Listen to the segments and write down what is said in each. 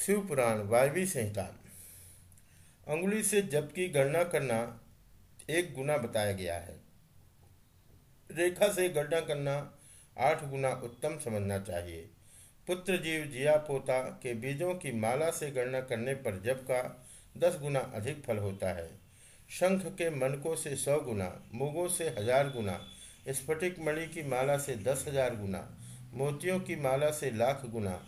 शिव पुराण वायवी संहिता। अंगुली से जप की गणना करना एक गुना बताया गया है। रेखा से गणना करना आठ गुना उत्तम समझना चाहिए। पुत्र जीव जिया पोता के बीजों की माला से गणना करने पर जप का दस गुना अधिक फल होता है। शंख के मनकों से सौ गुना, मुगों से हज़ार गुना, स्फटिक मणि की माला से दस हज़ार गुना, मोतियों की माला से लाख गुना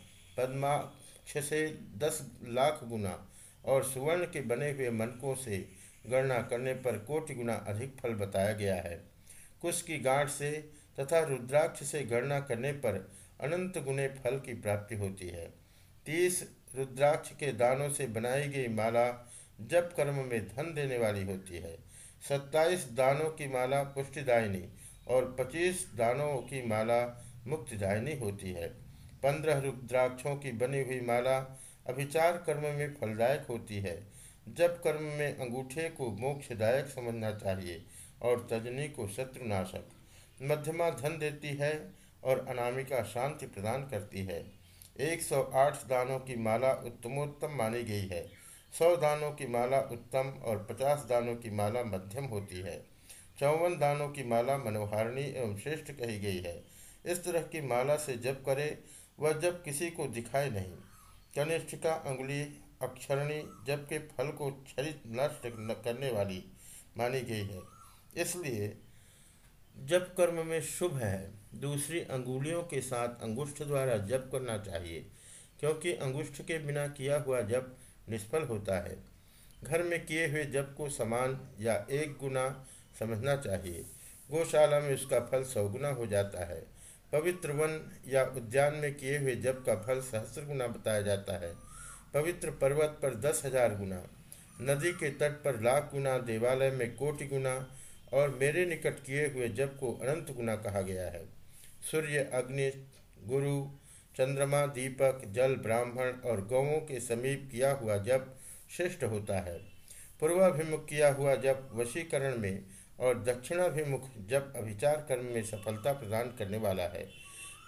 पद्माक्ष से दस लाख गुना और सुवर्ण के बने हुए मनकों से गणना करने पर कोटि गुना अधिक फल बताया गया है। कुश की गांठ से तथा रुद्राक्ष से गणना करने पर अनंत गुने फल की प्राप्ति होती है। तीस रुद्राक्ष के दानों से बनाई गई माला जप कर्म में धन देने वाली होती है। सत्ताईस दानों की माला पुष्टिदायिनी और पच्चीस दानों की माला मुक्तिदायिनी होती है। पंद्रह रुद्राक्षों की बनी हुई माला अभिचार कर्म में फलदायक होती है। जब कर्म में अंगूठे को मोक्षदायक समझना चाहिए और तजनी को शत्रुनाशक, मध्यमा धन देती है और अनामिका शांति प्रदान करती है। 108 दानों की माला उत्तमोत्तम मानी गई है। 100 दानों की माला उत्तम और 50 दानों की माला मध्यम होती है। चौवन दानों की माला मनोहारिणी एवं श्रेष्ठ कही गई है। इस तरह की माला से जप करे वह जब किसी को दिखाए नहीं कनिष्ठ का अंगुली अक्षरणी जब के फल को क्षरित नष्ट करने वाली मानी गई है। इसलिए जब कर्म में शुभ है, दूसरी अंगुलियों के साथ अंगुष्ठ द्वारा जप करना चाहिए, क्योंकि अंगुष्ठ के बिना किया हुआ जप निष्फल होता है। घर में किए हुए जप को समान या एक गुना समझना चाहिए। गौशाला में उसका फल सौगुना हो जाता है। पवित्र वन या उद्यान में किए हुए जप का फल सहस्त्र गुना बताया जाता है। पवित्र पर्वत पर दस हज़ार गुना, नदी के तट पर लाख गुना, देवालय में कोटि गुना और मेरे निकट किए हुए जप को अनंत गुना कहा गया है। सूर्य, अग्नि, गुरु, चंद्रमा, दीपक, जल, ब्राह्मण और गौों के समीप किया हुआ जप श्रेष्ठ होता है। पूर्वाभिमुख किया हुआ जप वशीकरण में और दक्षिणाभिमुख जब अभिचार कर्म में सफलता प्रदान करने वाला है।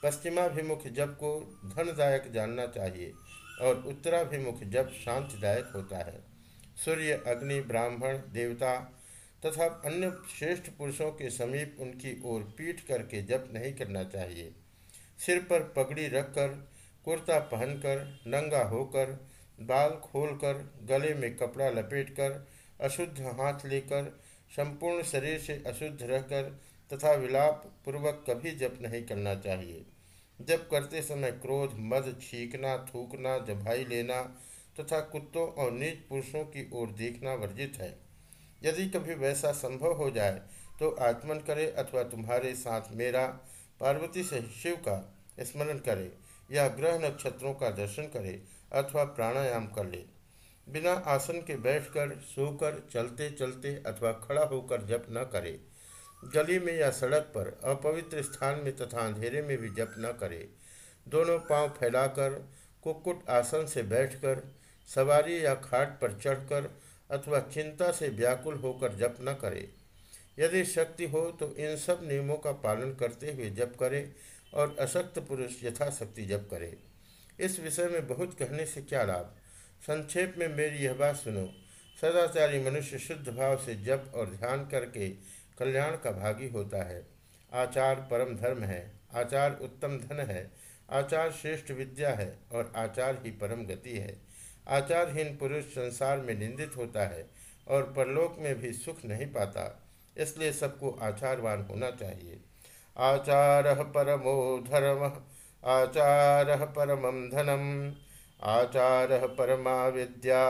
पश्चिमाभिमुख जब को धनदायक जानना चाहिए और उत्तराभिमुख जब शांतिदायक होता है। सूर्य, अग्नि, ब्राह्मण, देवता तथा अन्य श्रेष्ठ पुरुषों के समीप उनकी ओर पीठ करके जप नहीं करना चाहिए। सिर पर पगड़ी रखकर, कुर्ता पहनकर, नंगा होकर, बाल खोलकर, गले में कपड़ा लपेटकर, अशुद्ध हाथ लेकर संपूर्ण शरीर से अशुद्ध रहकर तथा विलाप पूर्वक कभी जप नहीं करना चाहिए। जप करते समय क्रोध, मद, छींकना, थूकना, जभाई लेना तथा कुत्तों और नीच पुरुषों की ओर देखना वर्जित है। यदि कभी वैसा संभव हो जाए तो आत्मन करे अथवा तुम्हारे साथ मेरा पार्वती से शिव का स्मरण करे या ग्रह नक्षत्रों का दर्शन करे अथवा प्राणायाम कर ले। बिना आसन के बैठकर, सोकर चलते चलते अथवा खड़ा होकर जप न करे। गली में या सड़क पर, अपवित्र स्थान में तथा अंधेरे में भी जप न करे। दोनों पाँव फैलाकर कुक्कुट आसन से बैठकर, सवारी या खाट पर चढ़कर अथवा चिंता से व्याकुल होकर जप न करे। यदि शक्ति हो तो इन सब नियमों का पालन करते हुए जप करे और अशक्त पुरुष यथाशक्ति जप करे। इस विषय में बहुत कहने से क्या लाभ? संक्षेप में मेरी यह बात सुनो। सदाचारी मनुष्य शुद्ध भाव से जप और ध्यान करके कल्याण का भागी होता है। आचार परम धर्म है, आचार उत्तम धन है, आचार श्रेष्ठ विद्या है और आचार ही परम गति है। आचारहीन पुरुष संसार में निंदित होता है और परलोक में भी सुख नहीं पाता, इसलिए सबको आचारवान होना चाहिए। आचार परमो धर्म, आचार परमम धनम। आचार परमा विद्या,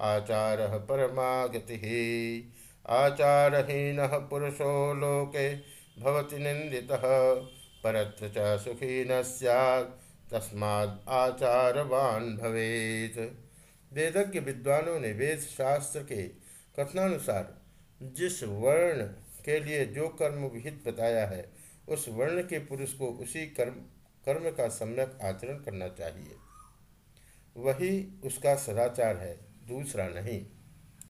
आचार परमा गति। आचारहीन पुरुषो लोके भवति परत्र च सुखी न तस्माद आचारवान भवेत। वेदज्ञ विद्वानों ने वेद शास्त्र के कथनानुसार जिस वर्ण के लिए जो कर्म विहित बताया है, उस वर्ण के पुरुष को उसी कर्म कर्म का सम्यक आचरण करना चाहिए। वही उसका सदाचार है दूसरा नहीं।